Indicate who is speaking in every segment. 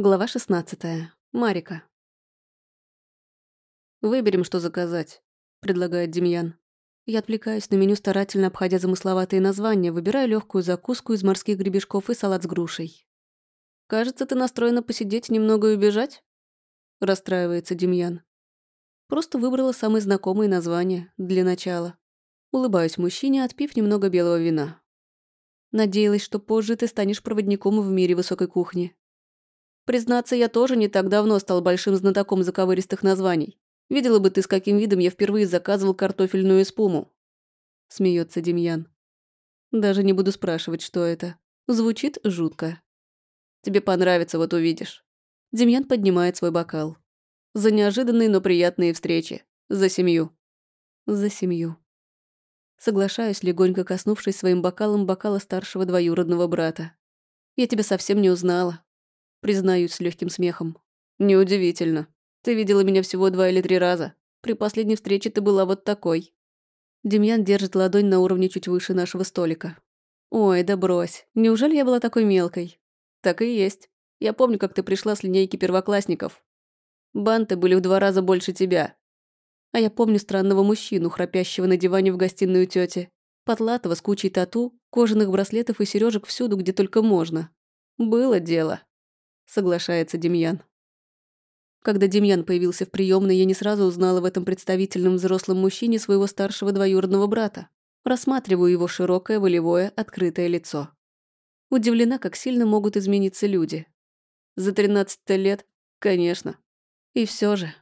Speaker 1: Глава 16. Марика. «Выберем, что заказать», — предлагает Демьян. Я отвлекаюсь на меню, старательно обходя замысловатые названия, выбираю легкую закуску из морских гребешков и салат с грушей. «Кажется, ты настроена посидеть немного и убежать?» — расстраивается Демьян. Просто выбрала самые знакомые названия для начала. Улыбаюсь мужчине, отпив немного белого вина. Надеялась, что позже ты станешь проводником в мире высокой кухни. Признаться, я тоже не так давно стал большим знатоком заковыристых названий. Видела бы ты, с каким видом я впервые заказывал картофельную эспуму. Смеется Демьян. Даже не буду спрашивать, что это. Звучит жутко. Тебе понравится, вот увидишь. Демьян поднимает свой бокал. За неожиданные, но приятные встречи. За семью. За семью. Соглашаюсь, легонько коснувшись своим бокалом бокала старшего двоюродного брата. Я тебя совсем не узнала. Признаюсь с легким смехом. Неудивительно. Ты видела меня всего два или три раза. При последней встрече ты была вот такой. Демьян держит ладонь на уровне чуть выше нашего столика. Ой, да брось. Неужели я была такой мелкой? Так и есть. Я помню, как ты пришла с линейки первоклассников. Банты были в два раза больше тебя. А я помню странного мужчину, храпящего на диване в гостиную тети. Потлатого с кучей тату, кожаных браслетов и сережек всюду, где только можно. Было дело соглашается Демьян. Когда Демьян появился в приемной, я не сразу узнала в этом представительном взрослом мужчине своего старшего двоюродного брата. Рассматриваю его широкое, волевое, открытое лицо. Удивлена, как сильно могут измениться люди. За 13 лет, конечно. И все же.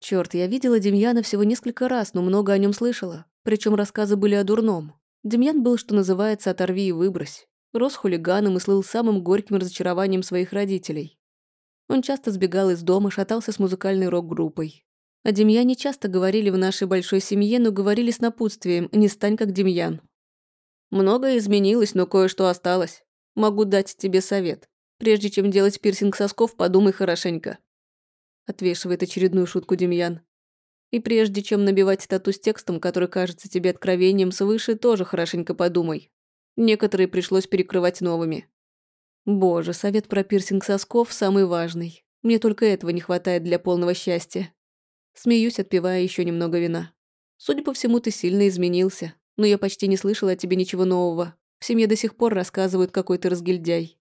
Speaker 1: Черт, я видела Демьяна всего несколько раз, но много о нем слышала. Причем рассказы были о дурном. Демьян был, что называется, оторви и выбрось. Рос хулиганом и слыл самым горьким разочарованием своих родителей. Он часто сбегал из дома, шатался с музыкальной рок-группой. О Демьяне часто говорили в нашей большой семье, но говорили с напутствием «не стань как Демьян». Многое изменилось, но кое-что осталось. Могу дать тебе совет. Прежде чем делать пирсинг сосков, подумай хорошенько. Отвешивает очередную шутку Демьян. И прежде чем набивать тату с текстом, который кажется тебе откровением свыше, тоже хорошенько подумай. Некоторые пришлось перекрывать новыми. Боже, совет про пирсинг сосков самый важный. Мне только этого не хватает для полного счастья. Смеюсь, отпивая еще немного вина. Судя по всему, ты сильно изменился. Но я почти не слышала о тебе ничего нового. В семье до сих пор рассказывают, какой ты разгильдяй.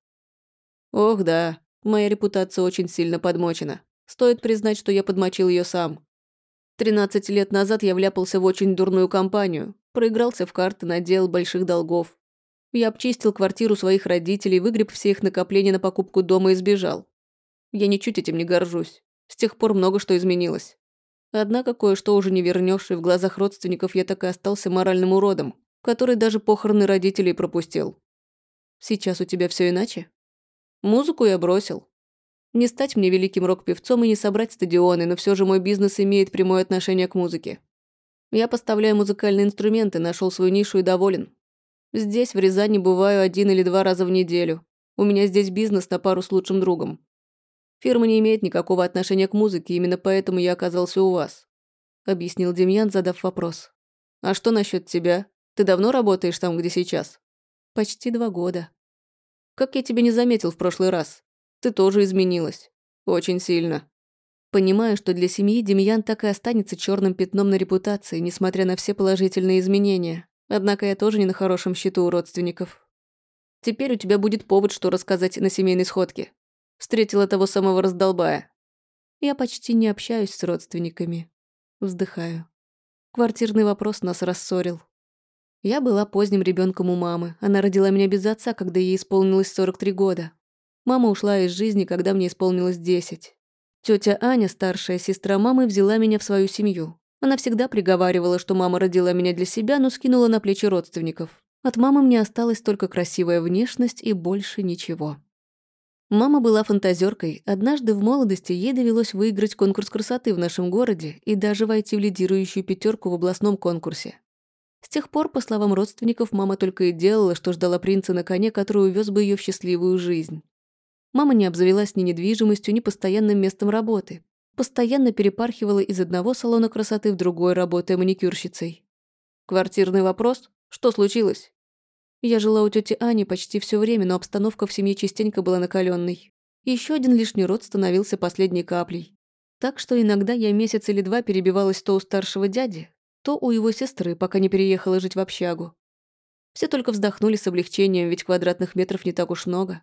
Speaker 1: Ох, да. Моя репутация очень сильно подмочена. Стоит признать, что я подмочил ее сам. Тринадцать лет назад я вляпался в очень дурную компанию. Проигрался в карты, надел больших долгов. Я обчистил квартиру своих родителей, выгреб все их накопления на покупку дома и сбежал. Я ничуть этим не горжусь. С тех пор много что изменилось. Однако кое-что уже не вернешь, и в глазах родственников я так и остался моральным уродом, который даже похороны родителей пропустил. Сейчас у тебя все иначе? Музыку я бросил. Не стать мне великим рок-певцом и не собрать стадионы, но все же мой бизнес имеет прямое отношение к музыке. Я поставляю музыкальные инструменты, нашел свою нишу и доволен. Здесь, в Рязани, бываю один или два раза в неделю. У меня здесь бизнес на пару с лучшим другом. Фирма не имеет никакого отношения к музыке, именно поэтому я оказался у вас», — объяснил Демьян, задав вопрос. «А что насчет тебя? Ты давно работаешь там, где сейчас?» «Почти два года». «Как я тебя не заметил в прошлый раз? Ты тоже изменилась. Очень сильно». Понимаю, что для семьи Демьян так и останется черным пятном на репутации, несмотря на все положительные изменения. Однако я тоже не на хорошем счету у родственников. Теперь у тебя будет повод, что рассказать на семейной сходке. Встретила того самого раздолбая. Я почти не общаюсь с родственниками. Вздыхаю. Квартирный вопрос нас рассорил. Я была поздним ребенком у мамы. Она родила меня без отца, когда ей исполнилось 43 года. Мама ушла из жизни, когда мне исполнилось 10. Тетя Аня, старшая сестра мамы, взяла меня в свою семью. Она всегда приговаривала, что мама родила меня для себя, но скинула на плечи родственников. От мамы мне осталась только красивая внешность и больше ничего. Мама была фантазеркой. Однажды в молодости ей довелось выиграть конкурс красоты в нашем городе и даже войти в лидирующую пятерку в областном конкурсе. С тех пор, по словам родственников, мама только и делала, что ждала принца на коне, который увез бы ее в счастливую жизнь. Мама не обзавелась ни недвижимостью, ни постоянным местом работы, постоянно перепархивала из одного салона красоты в другой, работая маникюрщицей. Квартирный вопрос? Что случилось? Я жила у тети Ани почти все время, но обстановка в семье частенько была накаленной. Еще один лишний род становился последней каплей. Так что иногда я месяц или два перебивалась то у старшего дяди, то у его сестры, пока не переехала жить в общагу. Все только вздохнули с облегчением, ведь квадратных метров не так уж много.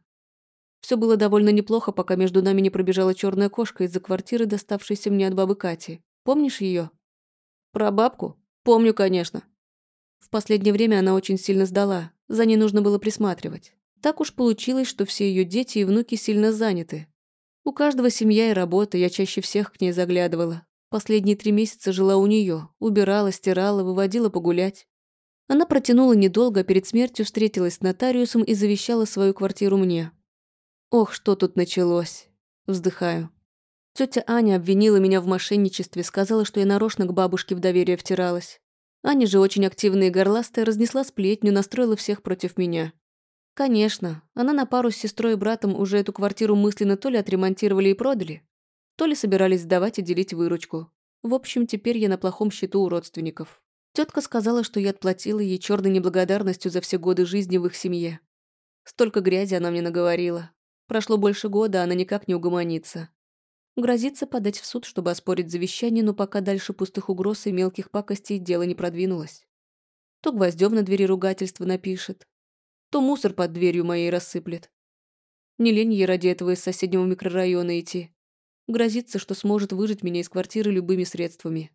Speaker 1: Все было довольно неплохо, пока между нами не пробежала черная кошка из-за квартиры, доставшейся мне от бабы Кати. Помнишь ее? Про бабку? Помню, конечно. В последнее время она очень сильно сдала, за ней нужно было присматривать. Так уж получилось, что все ее дети и внуки сильно заняты, у каждого семья и работа, я чаще всех к ней заглядывала. Последние три месяца жила у нее, убирала, стирала, выводила погулять. Она протянула недолго, а перед смертью встретилась с нотариусом и завещала свою квартиру мне. Ох, что тут началось. Вздыхаю. Тетя Аня обвинила меня в мошенничестве, сказала, что я нарочно к бабушке в доверие втиралась. Аня же очень активная и горластая, разнесла сплетню, настроила всех против меня. Конечно, она на пару с сестрой и братом уже эту квартиру мысленно то ли отремонтировали и продали, то ли собирались сдавать и делить выручку. В общем, теперь я на плохом счету у родственников. Тетка сказала, что я отплатила ей черной неблагодарностью за все годы жизни в их семье. Столько грязи она мне наговорила. Прошло больше года, она никак не угомонится. Грозится подать в суд, чтобы оспорить завещание, но пока дальше пустых угроз и мелких пакостей дело не продвинулось. То гвоздем на двери ругательства напишет, то мусор под дверью моей рассыплет. Не лень ей ради этого из соседнего микрорайона идти. Грозится, что сможет выжить меня из квартиры любыми средствами.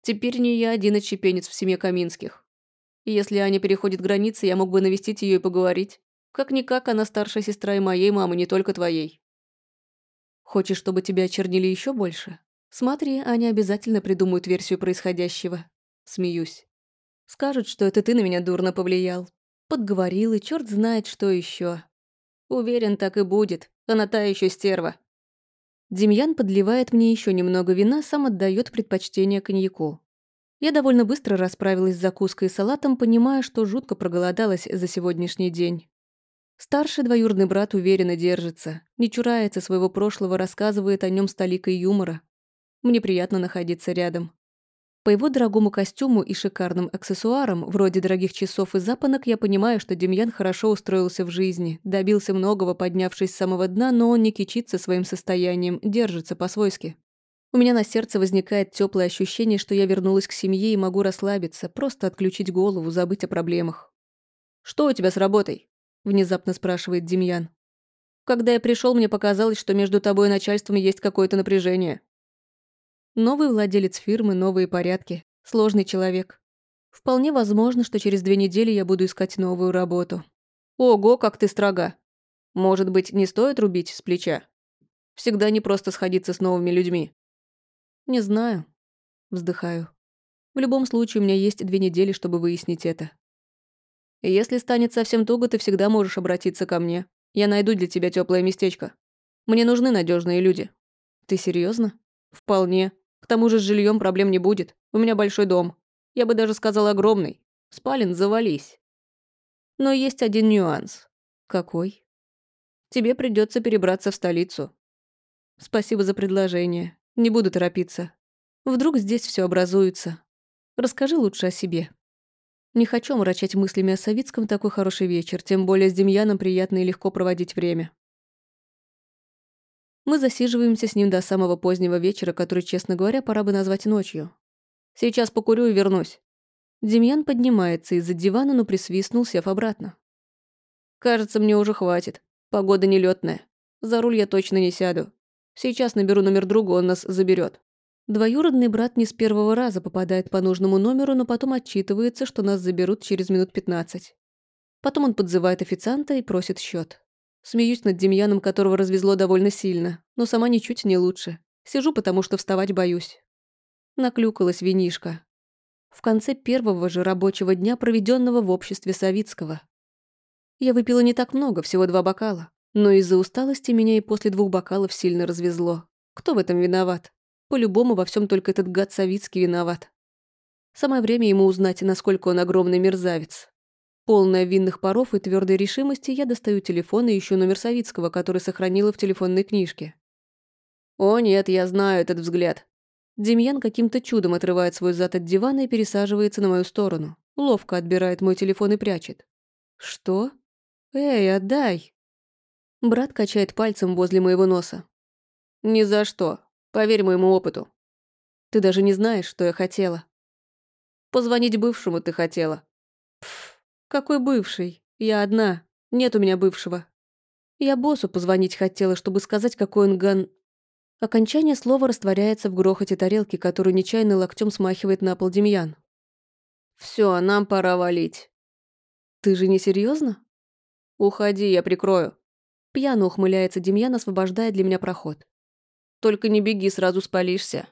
Speaker 1: Теперь не я один отщепенец в семье Каминских. И если Аня переходит границы, я мог бы навестить ее и поговорить. Как-никак она старшая сестра и моей мамы, не только твоей. Хочешь, чтобы тебя очернили еще больше? Смотри, Аня обязательно придумают версию происходящего. Смеюсь. Скажут, что это ты на меня дурно повлиял, Подговорил, и черт знает, что еще. Уверен, так и будет. Она та еще стерва. Демьян подливает мне еще немного вина, сам отдает предпочтение коньяку. Я довольно быстро расправилась с закуской и салатом, понимая, что жутко проголодалась за сегодняшний день. Старший двоюродный брат уверенно держится, не чурается своего прошлого, рассказывает о нем с толикой юмора. Мне приятно находиться рядом. По его дорогому костюму и шикарным аксессуарам, вроде дорогих часов и запонок, я понимаю, что Демьян хорошо устроился в жизни, добился многого, поднявшись с самого дна, но он не кичится своим состоянием, держится по-свойски. У меня на сердце возникает теплое ощущение, что я вернулась к семье и могу расслабиться, просто отключить голову, забыть о проблемах. «Что у тебя с работой?» – внезапно спрашивает Демьян. «Когда я пришел, мне показалось, что между тобой и начальством есть какое-то напряжение». Новый владелец фирмы, новые порядки. Сложный человек. Вполне возможно, что через две недели я буду искать новую работу. Ого, как ты строга. Может быть, не стоит рубить с плеча? Всегда не просто сходиться с новыми людьми. Не знаю. Вздыхаю. В любом случае, у меня есть две недели, чтобы выяснить это. Если станет совсем туго, ты всегда можешь обратиться ко мне. Я найду для тебя теплое местечко. Мне нужны надежные люди. Ты серьезно? Вполне. К тому же с жильем проблем не будет. У меня большой дом. Я бы даже сказал огромный. Спален завались. Но есть один нюанс. Какой? Тебе придется перебраться в столицу. Спасибо за предложение. Не буду торопиться. Вдруг здесь все образуется. Расскажи лучше о себе. Не хочу мрачать мыслями о Савицком такой хороший вечер, тем более с Демьяном приятно и легко проводить время. Мы засиживаемся с ним до самого позднего вечера, который, честно говоря, пора бы назвать ночью. Сейчас покурю и вернусь. Демьян поднимается из-за дивана, но присвистнул, сев обратно. Кажется, мне уже хватит. Погода нелетная. За руль я точно не сяду. Сейчас наберу номер друга, он нас заберет. Двоюродный брат не с первого раза попадает по нужному номеру, но потом отчитывается, что нас заберут через минут пятнадцать. Потом он подзывает официанта и просит счет. Смеюсь над Демьяном, которого развезло довольно сильно, но сама ничуть не лучше. Сижу, потому что вставать боюсь. Наклюкалась винишка. В конце первого же рабочего дня, проведенного в обществе Савицкого. Я выпила не так много, всего два бокала. Но из-за усталости меня и после двух бокалов сильно развезло. Кто в этом виноват? По-любому во всем только этот гад Савицкий виноват. Самое время ему узнать, насколько он огромный мерзавец. Полная винных паров и твердой решимости, я достаю телефон и ищу номер Савицкого, который сохранила в телефонной книжке. О нет, я знаю этот взгляд. Демьян каким-то чудом отрывает свой зад от дивана и пересаживается на мою сторону. Ловко отбирает мой телефон и прячет. Что? Эй, отдай. Брат качает пальцем возле моего носа. «Ни за что. Поверь моему опыту. Ты даже не знаешь, что я хотела. Позвонить бывшему ты хотела. Пф, какой бывший? Я одна. Нет у меня бывшего. Я боссу позвонить хотела, чтобы сказать, какой он ган... Окончание слова растворяется в грохоте тарелки, которую нечаянно локтем смахивает на пол Демьян. Все, нам пора валить. Ты же не серьезно? Уходи, я прикрою. Пьяно ухмыляется Демьян, освобождая для меня проход. Только не беги, сразу спалишься.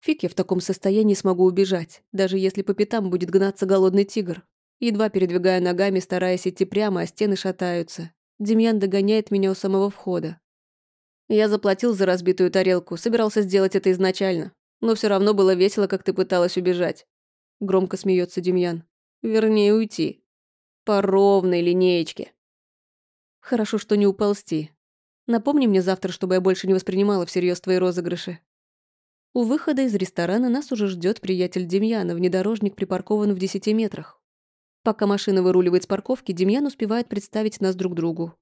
Speaker 1: Фиг я в таком состоянии смогу убежать, даже если по пятам будет гнаться голодный тигр. Едва передвигая ногами, стараясь идти прямо, а стены шатаются. Демьян догоняет меня у самого входа. Я заплатил за разбитую тарелку, собирался сделать это изначально. Но все равно было весело, как ты пыталась убежать. Громко смеется Демьян. Вернее, уйти. По ровной линеечке. Хорошо, что не уползти. Напомни мне завтра, чтобы я больше не воспринимала всерьез твои розыгрыши. У выхода из ресторана нас уже ждет приятель Демьяна, внедорожник припаркован в десяти метрах. Пока машина выруливает с парковки, Демьян успевает представить нас друг другу.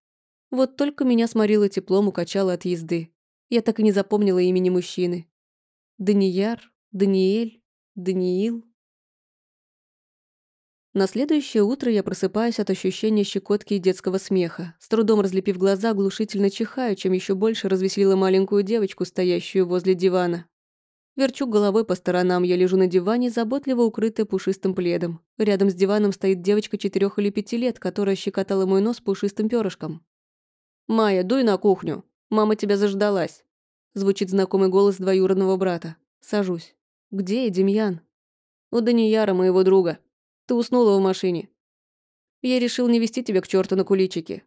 Speaker 1: Вот только меня сморило теплом, укачало от езды. Я так и не запомнила имени мужчины. Данияр, Даниэль, Даниил. На следующее утро я просыпаюсь от ощущения щекотки и детского смеха. С трудом разлепив глаза, глушительно чихаю, чем еще больше развеселила маленькую девочку, стоящую возле дивана. Верчу головой по сторонам, я лежу на диване, заботливо укрытая пушистым пледом. Рядом с диваном стоит девочка четырех или пяти лет, которая щекотала мой нос пушистым перышком. «Майя, дуй на кухню. Мама тебя заждалась». Звучит знакомый голос двоюродного брата. Сажусь. «Где я, Демьян?» «У Данияра, моего друга. Ты уснула в машине. Я решил не вести тебя к черту на куличики.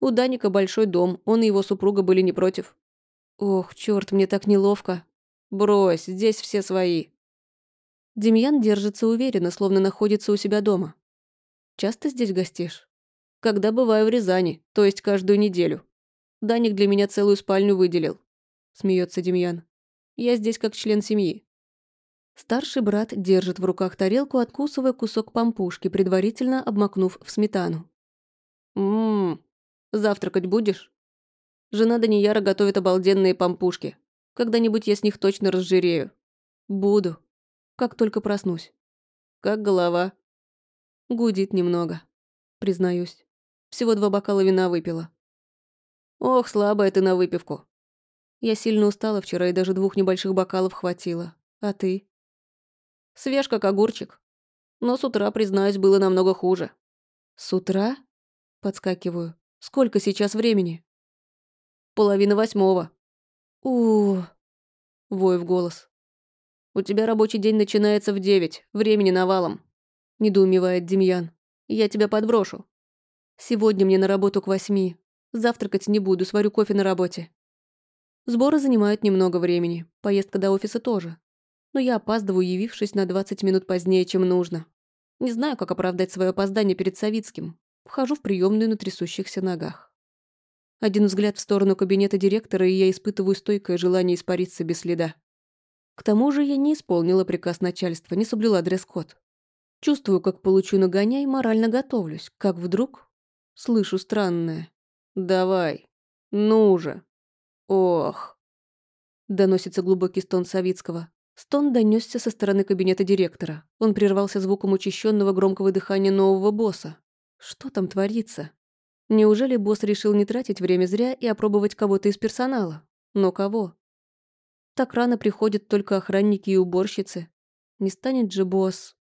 Speaker 1: У Даника большой дом, он и его супруга были не против». «Ох, черт, мне так неловко». «Брось, здесь все свои». Демьян держится уверенно, словно находится у себя дома. «Часто здесь гостишь?» «Когда бываю в Рязани, то есть каждую неделю. Даник для меня целую спальню выделил», — смеется Демьян. «Я здесь как член семьи». Старший брат держит в руках тарелку, откусывая кусок пампушки, предварительно обмакнув в сметану. «Ммм, завтракать будешь?» Жена Данияра готовит обалденные пампушки. Когда-нибудь я с них точно разжирею. Буду. Как только проснусь. Как голова. Гудит немного. Признаюсь. Всего два бокала вина выпила. Ох, слабая ты на выпивку. Я сильно устала вчера и даже двух небольших бокалов хватило. А ты? Свеж как огурчик. Но с утра, признаюсь, было намного хуже. С утра? Подскакиваю. Сколько сейчас времени? Половина восьмого. у Вой в голос. «У тебя рабочий день начинается в девять, времени навалом», — недоумевает Демьян. «Я тебя подброшу. Сегодня мне на работу к восьми. Завтракать не буду, сварю кофе на работе». Сборы занимают немного времени, поездка до офиса тоже. Но я опаздываю, явившись на 20 минут позднее, чем нужно. Не знаю, как оправдать свое опоздание перед Савицким. Вхожу в приемную на трясущихся ногах. Один взгляд в сторону кабинета директора, и я испытываю стойкое желание испариться без следа. К тому же я не исполнила приказ начальства, не соблюла дресс-код. Чувствую, как получу нагоняй, морально готовлюсь, как вдруг слышу странное. «Давай, ну же! Ох!» Доносится глубокий стон Савицкого. Стон донесся со стороны кабинета директора. Он прервался звуком учащенного громкого дыхания нового босса. Что там творится? Неужели босс решил не тратить время зря и опробовать кого-то из персонала? Но кого? Так рано приходят только охранники и уборщицы. Не станет же босс...